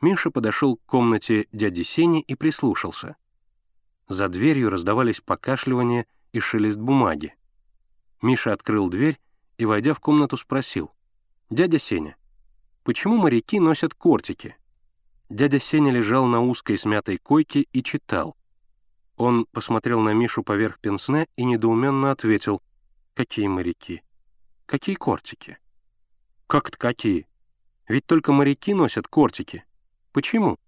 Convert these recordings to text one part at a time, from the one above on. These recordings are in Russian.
Миша подошел к комнате дяди Сени и прислушался. За дверью раздавались покашливания и шелест бумаги. Миша открыл дверь и, войдя в комнату, спросил. «Дядя Сеня, почему моряки носят кортики?» Дядя Сеня лежал на узкой смятой койке и читал. Он посмотрел на Мишу поверх пенсне и недоуменно ответил. «Какие моряки? Какие кортики?» «Как-то какие? Ведь только моряки носят кортики. Почему?»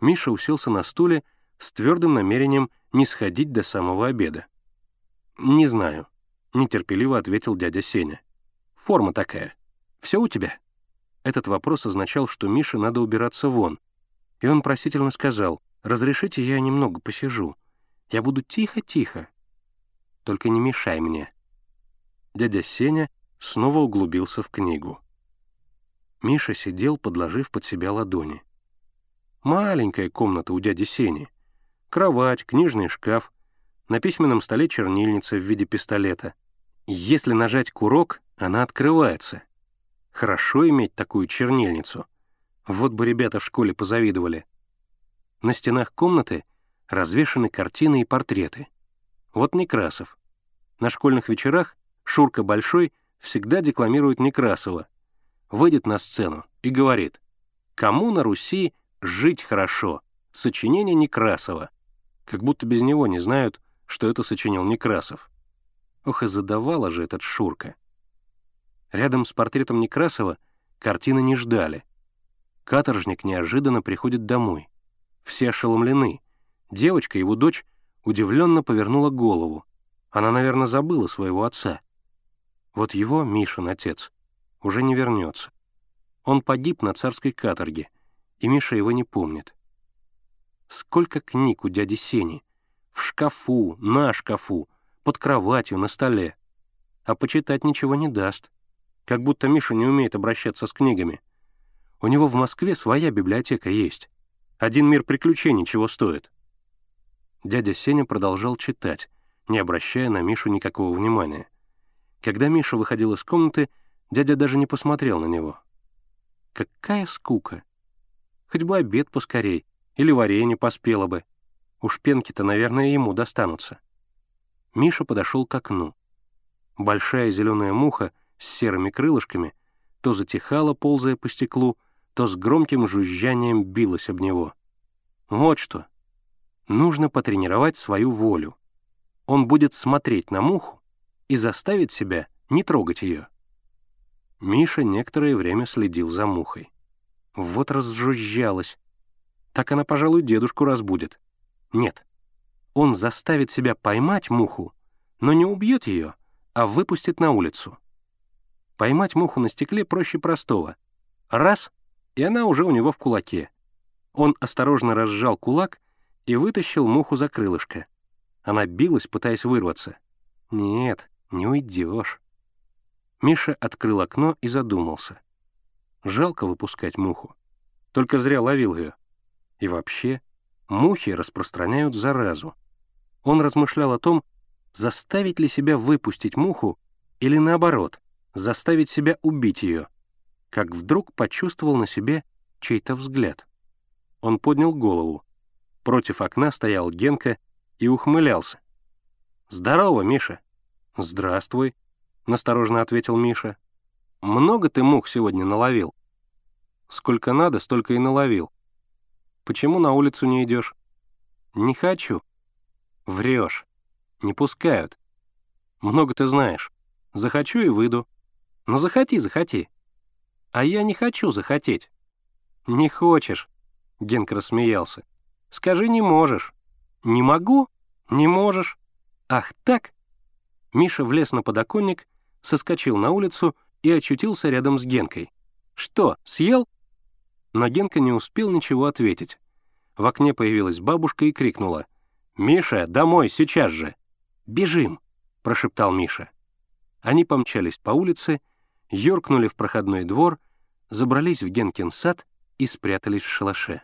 Миша уселся на стуле с твердым намерением не сходить до самого обеда. «Не знаю», — нетерпеливо ответил дядя Сеня. «Форма такая. Все у тебя?» Этот вопрос означал, что Мише надо убираться вон, и он просительно сказал, «Разрешите, я немного посижу. Я буду тихо-тихо. Только не мешай мне». Дядя Сеня снова углубился в книгу. Миша сидел, подложив под себя ладони. Маленькая комната у дяди Сени. Кровать, книжный шкаф, на письменном столе чернильница в виде пистолета. Если нажать курок, она открывается. Хорошо иметь такую чернильницу. Вот бы ребята в школе позавидовали. На стенах комнаты развешаны картины и портреты. Вот Некрасов. На школьных вечерах Шурка Большой всегда декламирует Некрасова. Выйдет на сцену и говорит «Кому на Руси жить хорошо?» Сочинение Некрасова. Как будто без него не знают, что это сочинил Некрасов. Ох, и задавала же этот Шурка. Рядом с портретом Некрасова картины не ждали. Каторжник неожиданно приходит домой. Все ошеломлены. Девочка, его дочь, удивленно повернула голову. Она, наверное, забыла своего отца. Вот его, Мишин отец, уже не вернется. Он погиб на царской каторге, и Миша его не помнит. Сколько книг у дяди Сени. В шкафу, на шкафу, под кроватью, на столе. А почитать ничего не даст как будто Миша не умеет обращаться с книгами. У него в Москве своя библиотека есть. Один мир приключений чего стоит. Дядя Сеня продолжал читать, не обращая на Мишу никакого внимания. Когда Миша выходил из комнаты, дядя даже не посмотрел на него. Какая скука! Хоть бы обед поскорей, или варенье поспело бы. Уж пенки-то, наверное, ему достанутся. Миша подошел к окну. Большая зеленая муха — с серыми крылышками, то затихала, ползая по стеклу, то с громким жужжанием билась об него. Вот что. Нужно потренировать свою волю. Он будет смотреть на муху и заставит себя не трогать ее. Миша некоторое время следил за мухой. Вот разжужжалась. Так она, пожалуй, дедушку разбудит. Нет. Он заставит себя поймать муху, но не убьет ее, а выпустит на улицу. Поймать муху на стекле проще простого. Раз — и она уже у него в кулаке. Он осторожно разжал кулак и вытащил муху за крылышко. Она билась, пытаясь вырваться. «Нет, не уйдешь». Миша открыл окно и задумался. Жалко выпускать муху. Только зря ловил ее. И вообще, мухи распространяют заразу. Он размышлял о том, заставить ли себя выпустить муху или наоборот, заставить себя убить ее, как вдруг почувствовал на себе чей-то взгляд. Он поднял голову. Против окна стоял Генка и ухмылялся. «Здорово, Миша!» «Здравствуй», — насторожно ответил Миша. «Много ты мух сегодня наловил?» «Сколько надо, столько и наловил». «Почему на улицу не идешь?» «Не хочу». «Врешь. Не пускают. Много ты знаешь. Захочу и выйду. Ну захоти, захоти. А я не хочу захотеть. Не хочешь, Генка рассмеялся. Скажи, не можешь. Не могу? Не можешь. Ах так? Миша влез на подоконник, соскочил на улицу и очутился рядом с Генкой. «Что, съел?» Но Генка не успел ничего ответить. В окне появилась бабушка и крикнула. «Миша, домой, сейчас же!» «Бежим!» — прошептал Миша. Они помчались по улице, юркнули в проходной двор, забрались в Генкин сад и спрятались в шалаше.